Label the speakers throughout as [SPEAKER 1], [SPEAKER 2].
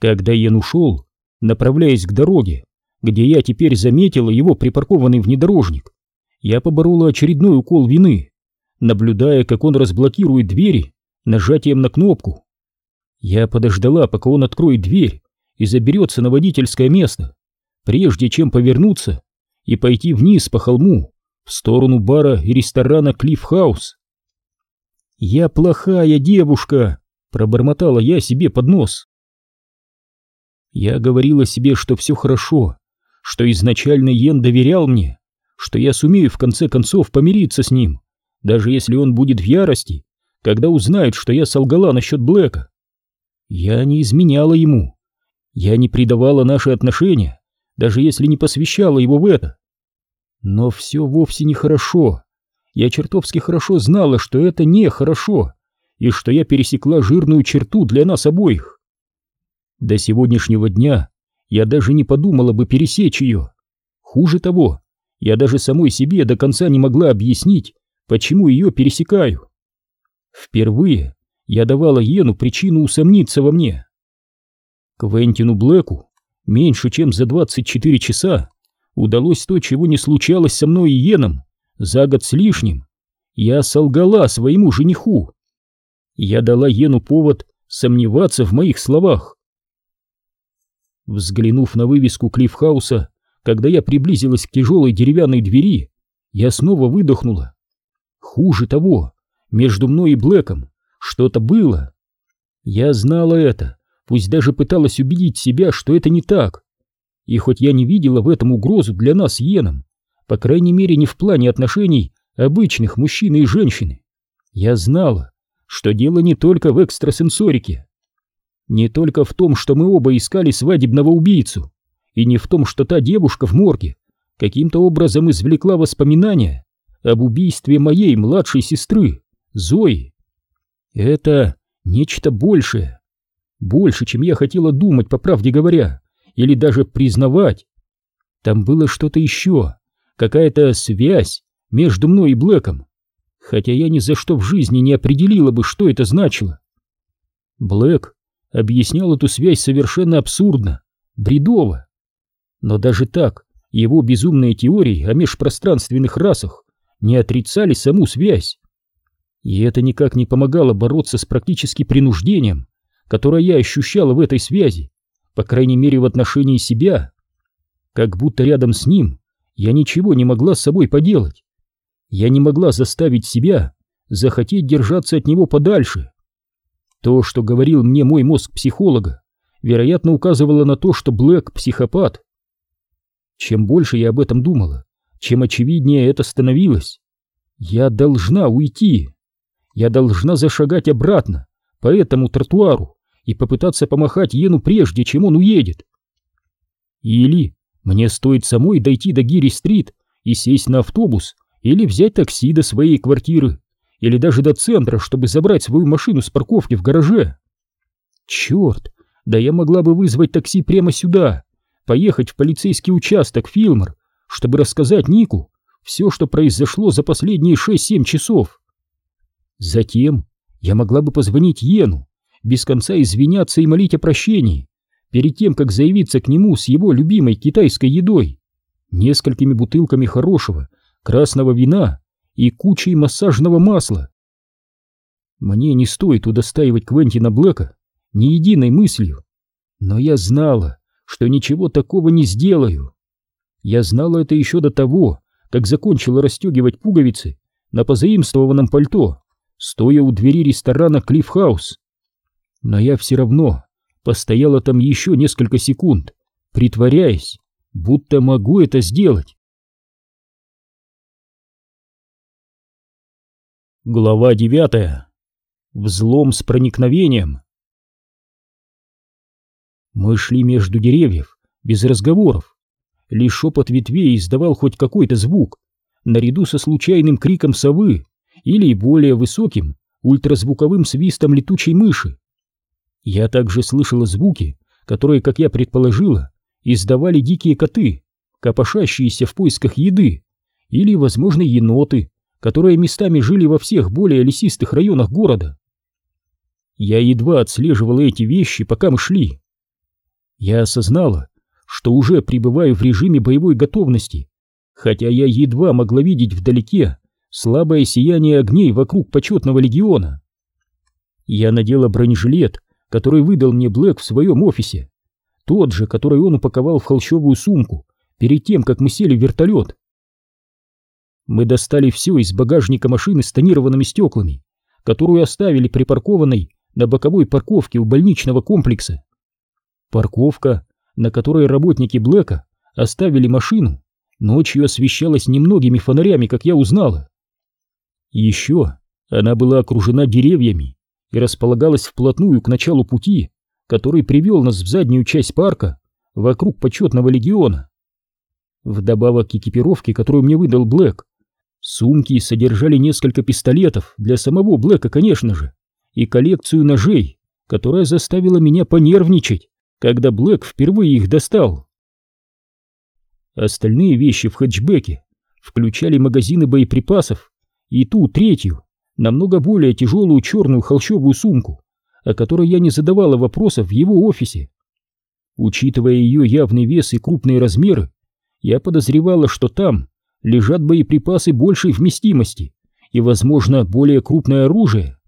[SPEAKER 1] Когда Йен ушел, направляясь к дороге, где я теперь заметила его припаркованный внедорожник, я поборола очередной укол вины, наблюдая, как он разблокирует двери нажатием на кнопку. Я подождала, пока он откроет дверь и заберется на водительское место, прежде чем повернуться и пойти вниз по холму в сторону бара и ресторана Клифф Хаус. «Я плохая девушка», — пробормотала я себе под нос. Я говорила себе, что все хорошо, что изначально Йен доверял мне, что я сумею в конце концов помириться с ним, даже если он будет в ярости, когда узнает, что я солгала насчет Блэка. Я не изменяла ему. Я не предавала наши отношения, даже если не посвящала его в это. Но все вовсе не хорошо. Я чертовски хорошо знала, что это не хорошо, и что я пересекла жирную черту для нас обоих. До сегодняшнего дня я даже не подумала бы пересечь ее. Хуже того, я даже самой себе до конца не могла объяснить, почему ее пересекаю. Впервые я давала Йену причину усомниться во мне. Квентину Блэку меньше чем за 24 часа удалось то, чего не случалось со мной и Йеном за год с лишним. Я солгала своему жениху. Я дала Йену повод сомневаться в моих словах. Взглянув на вывеску Клиффхауса, когда я приблизилась к тяжелой деревянной двери, я снова выдохнула. Хуже того, между мной и Блэком что-то было. Я знала это, пусть даже пыталась убедить себя, что это не так. И хоть я не видела в этом угрозу для нас с Йеном, по крайней мере не в плане отношений обычных мужчины и женщины, я знала, что дело не только в экстрасенсорике. Не только в том, что мы оба искали свадебного убийцу, и не в том, что та девушка в морге каким-то образом извлекла воспоминания об убийстве моей младшей сестры, Зои. Это нечто большее. Больше, чем я хотела думать, по правде говоря, или даже признавать. Там было что-то еще, какая-то связь между мной и Блэком, хотя я ни за что в жизни не определила бы, что это значило. Блэк объяснял эту связь совершенно абсурдно, бредово. Но даже так его безумные теории о межпространственных расах не отрицали саму связь. И это никак не помогало бороться с практически принуждением, которое я ощущала в этой связи, по крайней мере в отношении себя. Как будто рядом с ним я ничего не могла с собой поделать. Я не могла заставить себя захотеть держаться от него подальше. То, что говорил мне мой мозг психолога, вероятно, указывало на то, что Блэк — психопат. Чем больше я об этом думала, чем очевиднее это становилось. Я должна уйти. Я должна зашагать обратно по этому тротуару и попытаться помахать Йену прежде, чем он уедет. Или мне стоит самой дойти до Гири-стрит и сесть на автобус, или взять такси до своей квартиры, или даже до центра, чтобы забрать свою машину с парковки в гараже. Черт, да я могла бы вызвать такси прямо сюда, поехать в полицейский участок Филмор, чтобы рассказать Нику все, что произошло за последние 6-7 часов. Затем я могла бы позвонить Йену, без конца извиняться и молить о прощении, перед тем, как заявиться к нему с его любимой китайской едой, несколькими бутылками хорошего красного вина и кучей массажного масла. Мне не стоит удостаивать Квентина Блэка ни единой мыслью, но я знала, что ничего такого не сделаю. Я знала это еще до того, как закончила расстегивать пуговицы на позаимствованном пальто, стоя у двери ресторана Клиффхаус. Но я все равно постояла там еще несколько секунд, притворяясь, будто могу это сделать. Глава девятая. Взлом с проникновением. Мы шли между деревьев, без разговоров. Лишь шепот ветвей издавал хоть какой-то звук, наряду со случайным криком совы или более высоким ультразвуковым свистом летучей мыши. Я также слышала звуки, которые, как я предположила, издавали дикие коты, копошащиеся в поисках еды, или, возможно, еноты, которые местами жили во всех более лесистых районах города. Я едва отслеживала эти вещи, пока мы шли. Я осознала, что уже пребываю в режиме боевой готовности, хотя я едва могла видеть вдалеке слабое сияние огней вокруг почетного легиона. Я надела бронежилет, который выдал мне Блэк в своем офисе, тот же, который он упаковал в холщовую сумку перед тем, как мы сели в вертолет. Мы достали все из багажника машины с тонированными стеклами, которую оставили припаркованной на боковой парковке у больничного комплекса. Парковка, на которой работники Блэка оставили машину, ночью освещалась немногими фонарями, как я узнала. Еще она была окружена деревьями и располагалась вплотную к началу пути, который привел нас в заднюю часть парка вокруг почетного легиона. Вдобавок к экипировке, которую мне выдал Блэк, сумки содержали несколько пистолетов для самого Блэка, конечно же, и коллекцию ножей, которая заставила меня понервничать, когда Блэк впервые их достал. Остальные вещи в хэтчбеке включали магазины боеприпасов и ту третью, намного более тяжелую черную холщовую сумку, о которой я не задавала вопросов в его офисе. Учитывая ее явный вес и крупные размеры, я подозревала, что там лежат боеприпасы большей вместимости и, возможно, более крупное оружие.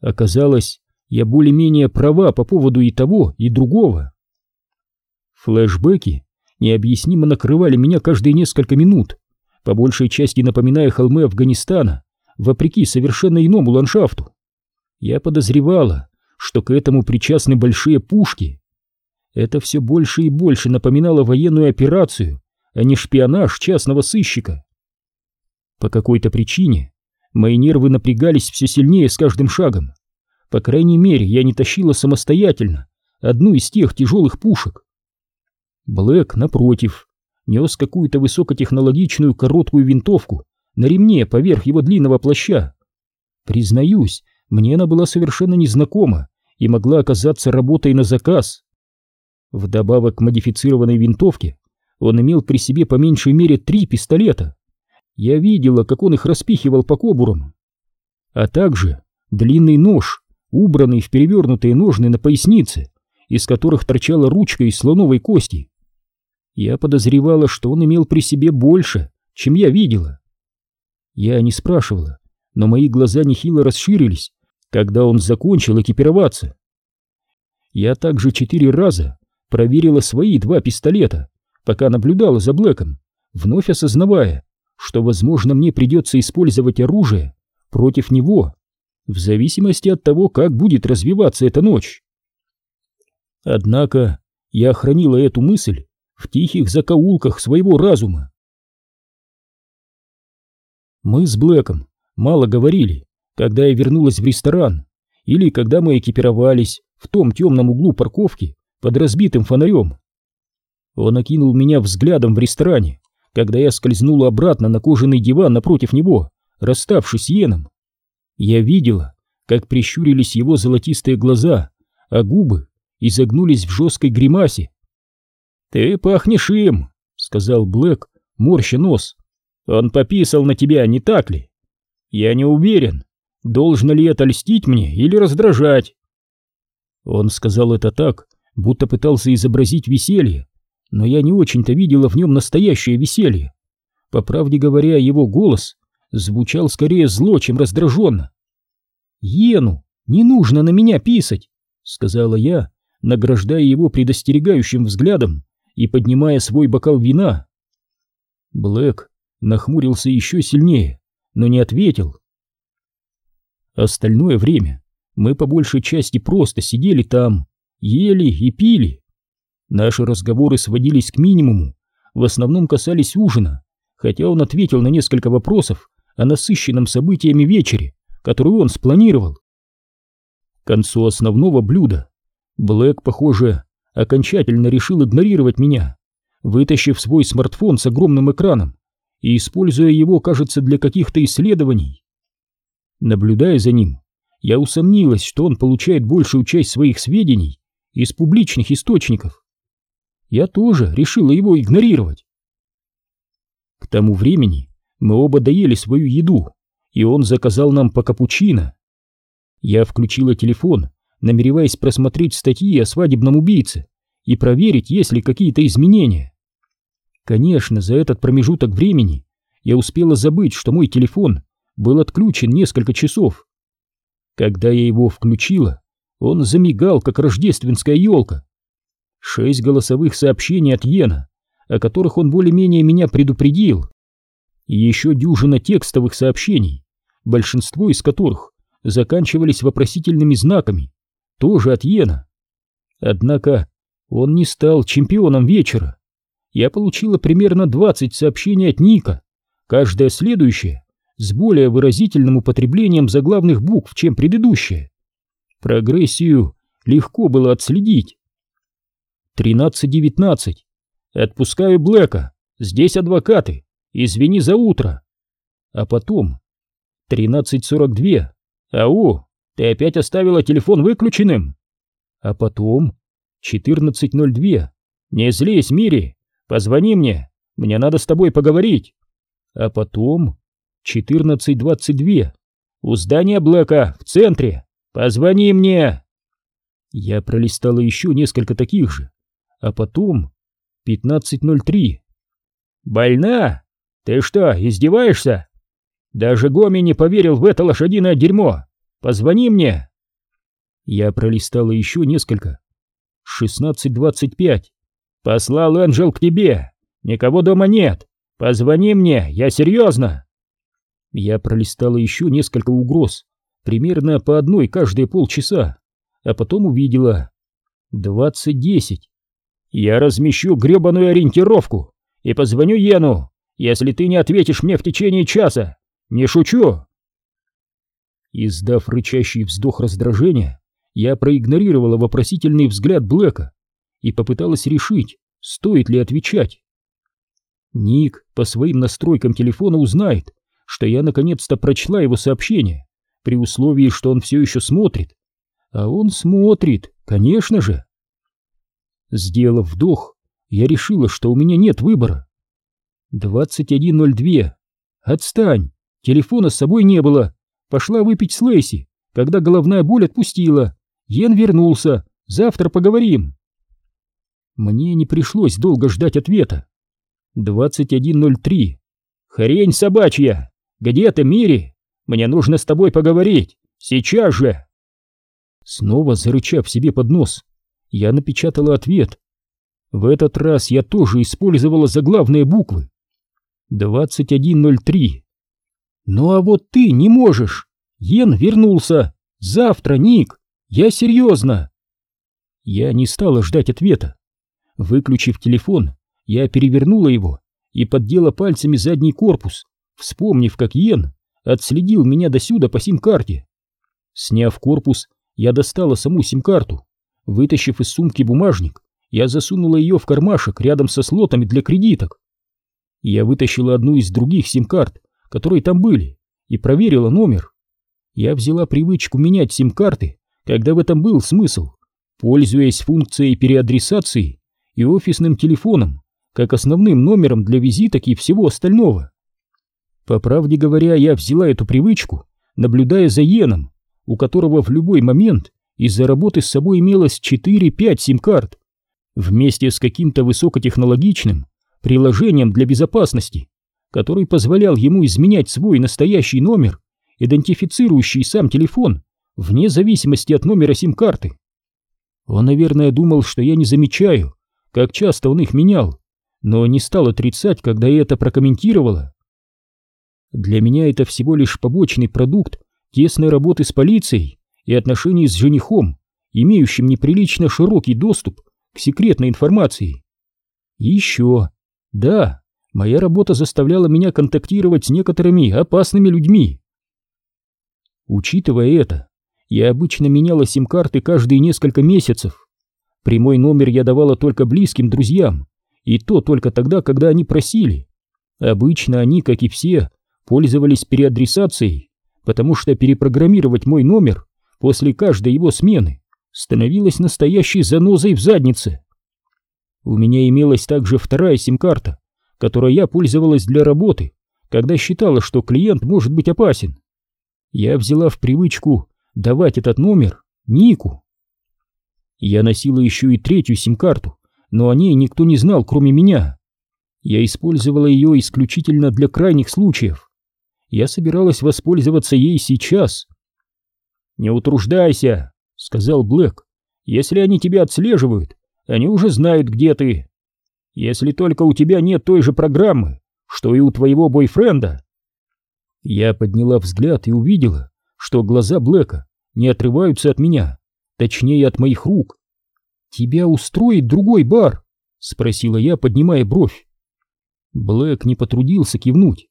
[SPEAKER 1] Оказалось, я более-менее права по поводу и того, и другого. Флэшбэки необъяснимо накрывали меня каждые несколько минут, по большей части напоминая холмы Афганистана, вопреки совершенно иному ландшафту. Я подозревала, что к этому причастны большие пушки. Это все больше и больше напоминало военную операцию, а не шпионаж частного сыщика. По какой-то причине мои нервы напрягались все сильнее с каждым шагом. По крайней мере, я не тащила самостоятельно одну из тех тяжелых пушек. Блэк, напротив, нес какую-то высокотехнологичную короткую винтовку на ремне поверх его длинного плаща. Признаюсь, мне она была совершенно незнакома и могла оказаться работой на заказ. Вдобавок к модифицированной винтовке он имел при себе по меньшей мере три пистолета. Я видела, как он их распихивал по кобурам. А также длинный нож, убранный в перевернутые ножны на пояснице, из которых торчала ручка из слоновой кости. Я подозревала, что он имел при себе больше, чем я видела. Я не спрашивала, но мои глаза нехило расширились, когда он закончил экипироваться. Я также четыре раза проверила свои два пистолета, пока наблюдала за Блэком, вновь осознавая, что, возможно, мне придется использовать оружие против него, в зависимости от того, как будет развиваться эта ночь. Однако я хранила эту мысль в тихих закоулках своего разума. Мы с Блэком мало говорили, когда я вернулась в ресторан, или когда мы экипировались в том темном углу парковки под разбитым фонарем. Он окинул меня взглядом в ресторане, когда я скользнула обратно на кожаный диван напротив него, расставшись с Йеном. Я видела, как прищурились его золотистые глаза, а губы изогнулись в жесткой гримасе. «Ты пахнешь им», — сказал Блэк, морща нос. Он пописал на тебя, не так ли? Я не уверен, должно ли это льстить мне или раздражать. Он сказал это так, будто пытался изобразить веселье, но я не очень-то видела в нем настоящее веселье. По правде говоря, его голос звучал скорее зло, чем раздраженно. «Ену, не нужно на меня писать», — сказала я, награждая его предостерегающим взглядом и поднимая свой бокал вина. Блэк нахмурился еще сильнее, но не ответил. Остальное время мы по большей части просто сидели там, ели и пили. Наши разговоры сводились к минимуму, в основном касались ужина, хотя он ответил на несколько вопросов о насыщенном событиями вечере, который он спланировал. К концу основного блюда Блэк, похоже, окончательно решил игнорировать меня, вытащив свой смартфон с огромным экраном и используя его, кажется, для каких-то исследований. Наблюдая за ним, я усомнилась, что он получает большую часть своих сведений из публичных источников. Я тоже решила его игнорировать. К тому времени мы оба доели свою еду, и он заказал нам по капучино. Я включила телефон, намереваясь просмотреть статьи о свадебном убийце и проверить, есть ли какие-то изменения. Конечно, за этот промежуток времени я успела забыть, что мой телефон был отключен несколько часов. Когда я его включила, он замигал, как рождественская елка. Шесть голосовых сообщений от Йена, о которых он более-менее меня предупредил. И еще дюжина текстовых сообщений, большинство из которых заканчивались вопросительными знаками, тоже от Йена. Однако он не стал чемпионом вечера. Я получила примерно 20 сообщений от Ника, каждое следующее с более выразительным употреблением заглавных букв, чем предыдущее. Прогрессию легко было отследить. 13.19. Отпускаю Блэка. Здесь адвокаты. Извини за утро. А потом 13.42. Ау, ты опять оставила телефон выключенным. А потом 14.02. Не злись, Мири. Позвони мне. Мне надо с тобой поговорить. А потом 14.22. У здания Блэка в центре. Позвони мне. Я пролистала еще несколько таких же. А потом 15.03. Больна? Ты что, издеваешься? Даже Гоми не поверил в это лошадиное дерьмо. Позвони мне. Я пролистала еще несколько. 16.25. Послал Энджел к тебе. Никого дома нет. Позвони мне, я серьезно. Я пролистала еще несколько угроз, примерно по одной каждые полчаса, а потом увидела 20.10. Я размещу гребаную ориентировку и позвоню Йену, если ты не ответишь мне в течение часа. Не шучу. Издав рычащий вздох раздражения, я проигнорировала вопросительный взгляд Блэка и попыталась решить, стоит ли отвечать. Ник по своим настройкам телефона узнает, что я наконец-то прочла его сообщение, при условии, что он все еще смотрит. А он смотрит, конечно же. Сделав вдох, я решила, что у меня нет выбора. 21.02. Отстань, телефона с собой не было. Пошла выпить с Лейси, когда головная боль отпустила. Йен вернулся, завтра поговорим. Мне не пришлось долго ждать ответа. 21.03. Хрень собачья! Где ты, Мири? Мне нужно с тобой поговорить! Сейчас же!» Снова зарычав себе под нос, я напечатала ответ. В этот раз я тоже использовала заглавные буквы. 21.03. «Ну а вот ты не можешь! Йен вернулся! Завтра, Ник! Я серьезно!» Я не стала ждать ответа. Выключив телефон, я перевернула его и поддела пальцами задний корпус, вспомнив, как Йен отследил меня досюда по сим-карте. Сняв корпус, я достала саму сим-карту. Вытащив из сумки бумажник, я засунула ее в кармашек рядом со слотами для кредиток. Я вытащила одну из других сим-карт, которые там были, и проверила номер. Я взяла привычку менять сим-карты, когда в этом был смысл, пользуясь функцией переадресации и офисным телефоном, как основным номером для визиток и всего остального. По правде говоря, я взяла эту привычку, наблюдая за Йеном, у которого в любой момент из-за работы с собой имелось 4-5 сим-карт, вместе с каким-то высокотехнологичным приложением для безопасности, который позволял ему изменять свой настоящий номер, идентифицирующий сам телефон, вне зависимости от номера сим-карты. Он, наверное, думал, что я не замечаю, как часто он их менял, но не стал отрицать, когда я это прокомментировала. Для меня это всего лишь побочный продукт тесной работы с полицией и отношений с женихом, имеющим неприлично широкий доступ к секретной информации. И еще, да, моя работа заставляла меня контактировать с некоторыми опасными людьми. Учитывая это, я обычно меняла сим-карты каждые несколько месяцев. Прямой номер я давала только близким друзьям, и то только тогда, когда они просили. Обычно они, как и все, пользовались переадресацией, потому что перепрограммировать мой номер после каждой его смены становилось настоящей занозой в заднице. У меня имелась также вторая сим-карта, которой я пользовалась для работы, когда считала, что клиент может быть опасен. Я взяла в привычку давать этот номер Нику. Я носила еще и третью сим-карту, но о ней никто не знал, кроме меня. Я использовала ее исключительно для крайних случаев. Я собиралась воспользоваться ей сейчас. «Не утруждайся», — сказал Блэк. «Если они тебя отслеживают, они уже знают, где ты. Если только у тебя нет той же программы, что и у твоего бойфренда». Я подняла взгляд и увидела, что глаза Блэка не отрываются от меня, точнее от моих рук. «Тебя устроит другой бар?» — спросила я, поднимая бровь. Блэк не потрудился кивнуть.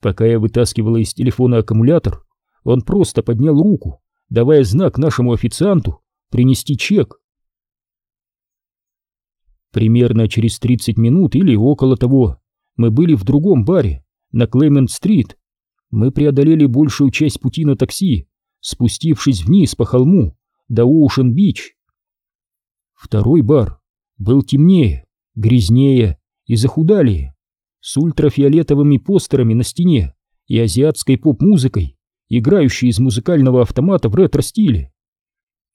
[SPEAKER 1] Пока я вытаскивала из телефона аккумулятор, он просто поднял руку, давая знак нашему официанту принести чек. Примерно через 30 минут или около того мы были в другом баре, на Клеймент-стрит. Мы преодолели большую часть пути на такси, спустившись вниз по холму до Оушен-Бич. Второй бар был темнее, грязнее и захудалее, с ультрафиолетовыми постерами на стене и азиатской поп-музыкой, играющей из музыкального автомата в ретро-стиле.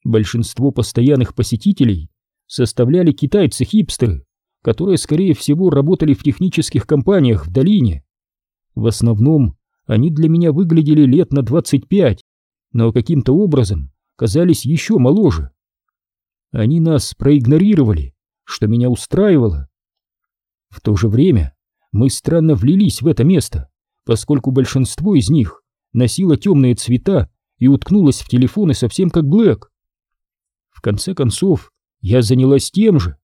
[SPEAKER 1] Большинство постоянных посетителей составляли китайцы-хипстеры, которые, скорее всего, работали в технических компаниях в долине. В основном они для меня выглядели лет на 25, но каким-то образом казались еще моложе. Они нас проигнорировали, что меня устраивало. В то же время мы странно влились в это место, поскольку большинство из них носило темные цвета и уткнулось в телефоны совсем как Блэк. В конце концов, я занялась тем же.